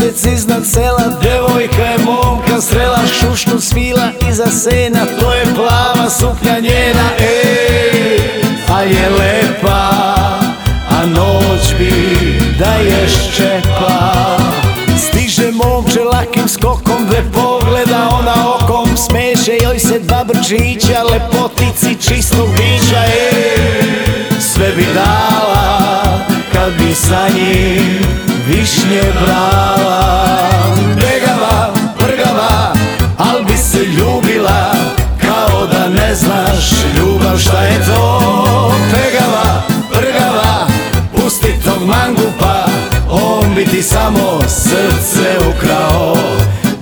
mesec iznad sela. Devojka je momka srela Šušnu svila iza sena To je plava suknja njena Ej, a je lepa A noć bi da je ščepa. Stiže momče lakim skokom Dve pogleda ona okom Smeše joj se dva brčića Lepotici čistog bića Ej, sve bi dala Kad bi sa njim višnje brala Samo srce ukrao.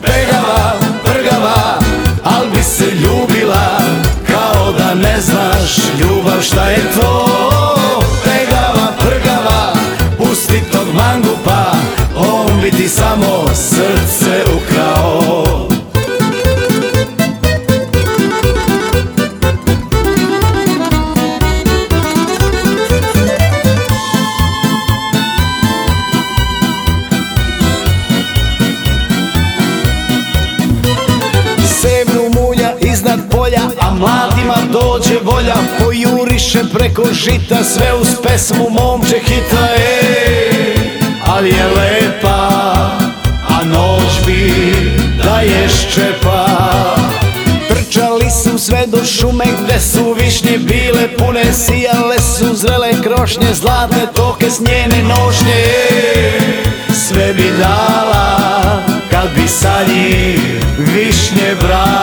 Pegava, prgava, al bi se ljubila Kao da ne znaš ljubav šta je to. Pegava, prgava, pusti tog mangupa On bi ti samo srce polja A mladima dođe volja Pojuriše preko žita Sve uz pesmu momče hita Ej, ali je lepa A noć bi da je ščepa Trčali su sve do šume gde su višnje bile pune Sijale su zrele krošnje, zlatne toke s njene nošnje Ej, Sve bi dala kad bi sa njim višnje brala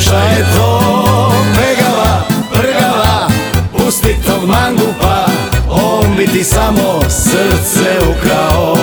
Šta je to pegava, prgava, pusti tog mangupa, on bi ti samo srce ukrao.